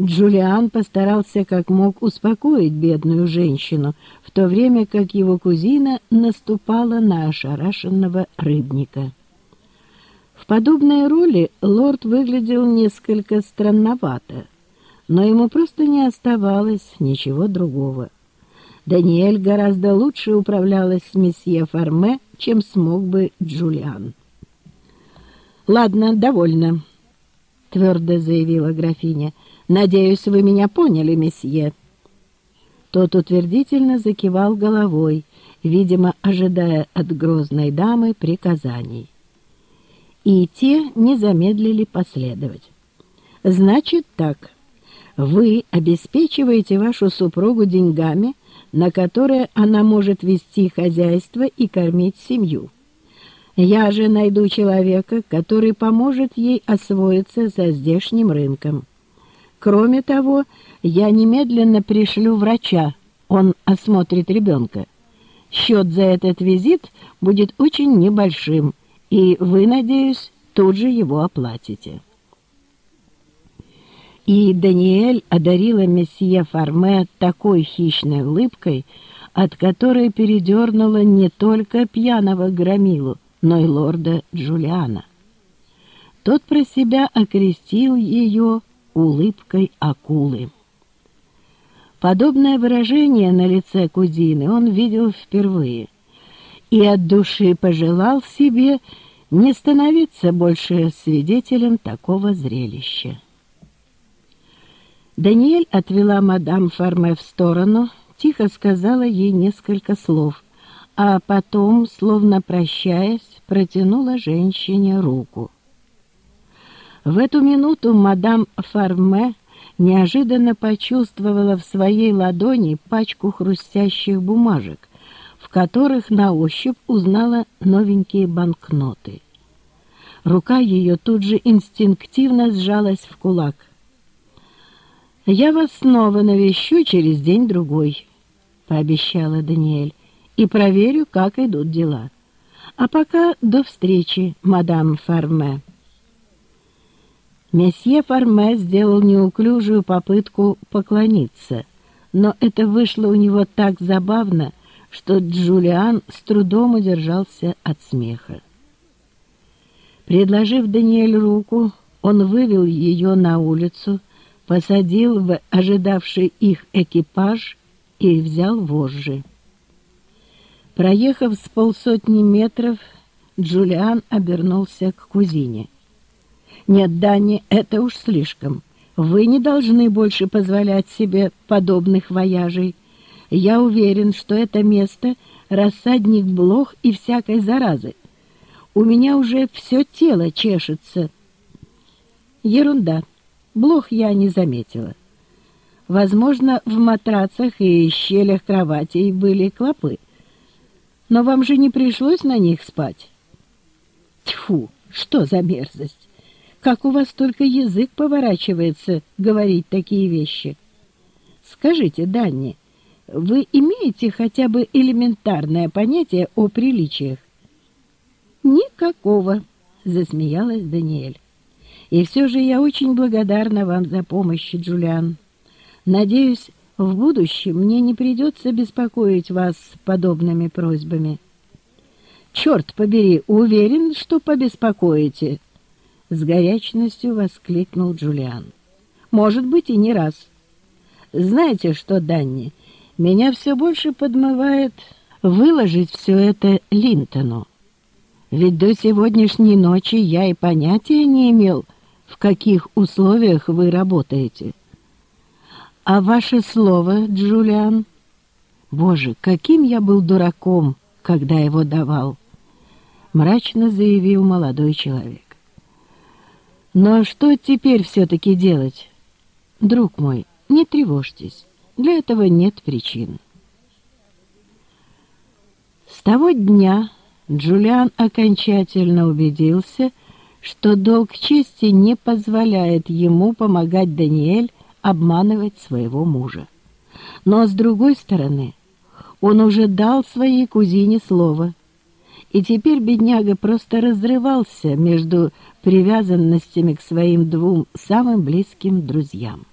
Джулиан постарался как мог успокоить бедную женщину, в то время как его кузина наступала на ошарашенного рыбника. В подобной роли лорд выглядел несколько странновато, но ему просто не оставалось ничего другого. Даниэль гораздо лучше управлялась с месье Фарме, чем смог бы Джулиан. «Ладно, довольно», — твердо заявила графиня. «Надеюсь, вы меня поняли, месье». Тот утвердительно закивал головой, видимо, ожидая от грозной дамы приказаний. И те не замедлили последовать. «Значит так, вы обеспечиваете вашу супругу деньгами, на которые она может вести хозяйство и кормить семью». Я же найду человека, который поможет ей освоиться за здешним рынком. Кроме того, я немедленно пришлю врача, он осмотрит ребенка. Счет за этот визит будет очень небольшим, и вы, надеюсь, тут же его оплатите. И Даниэль одарила месье Фарме такой хищной улыбкой, от которой передернула не только пьяного громилу, но и лорда Джулиана. Тот про себя окрестил ее улыбкой акулы. Подобное выражение на лице кузины он видел впервые и от души пожелал себе не становиться больше свидетелем такого зрелища. Даниэль отвела мадам Фарме в сторону, тихо сказала ей несколько слов, а потом, словно прощаясь, протянула женщине руку. В эту минуту мадам Фарме неожиданно почувствовала в своей ладони пачку хрустящих бумажек, в которых на ощупь узнала новенькие банкноты. Рука ее тут же инстинктивно сжалась в кулак. «Я вас снова навещу через день-другой», — пообещала Даниэль и проверю, как идут дела. А пока до встречи, мадам Фарме. Месье Фарме сделал неуклюжую попытку поклониться, но это вышло у него так забавно, что Джулиан с трудом удержался от смеха. Предложив Даниэль руку, он вывел ее на улицу, посадил в ожидавший их экипаж и взял вожжи. Проехав с полсотни метров, Джулиан обернулся к кузине. «Нет, Дани, это уж слишком. Вы не должны больше позволять себе подобных вояжей. Я уверен, что это место — рассадник блох и всякой заразы. У меня уже все тело чешется». Ерунда. Блох я не заметила. Возможно, в матрацах и щелях кроватей были клопы. Но вам же не пришлось на них спать? Тьфу, что за мерзость! Как у вас только язык поворачивается говорить такие вещи? Скажите, Данни, вы имеете хотя бы элементарное понятие о приличиях? Никакого, засмеялась Даниэль. И все же я очень благодарна вам за помощь, Джулиан. Надеюсь, в будущем мне не придется беспокоить вас подобными просьбами. Черт побери, уверен, что побеспокоите, с горячностью воскликнул Джулиан. Может быть, и не раз. Знаете что, Данни, меня все больше подмывает выложить все это Линтону. Ведь до сегодняшней ночи я и понятия не имел, в каких условиях вы работаете. А ваше слово, Джулиан? Боже, каким я был дураком, когда его давал! Мрачно заявил молодой человек. Но что теперь все-таки делать? Друг мой, не тревожьтесь, для этого нет причин. С того дня Джулиан окончательно убедился, что долг чести не позволяет ему помогать Даниэль обманывать своего мужа. Но, с другой стороны, он уже дал своей кузине слово, и теперь бедняга просто разрывался между привязанностями к своим двум самым близким друзьям.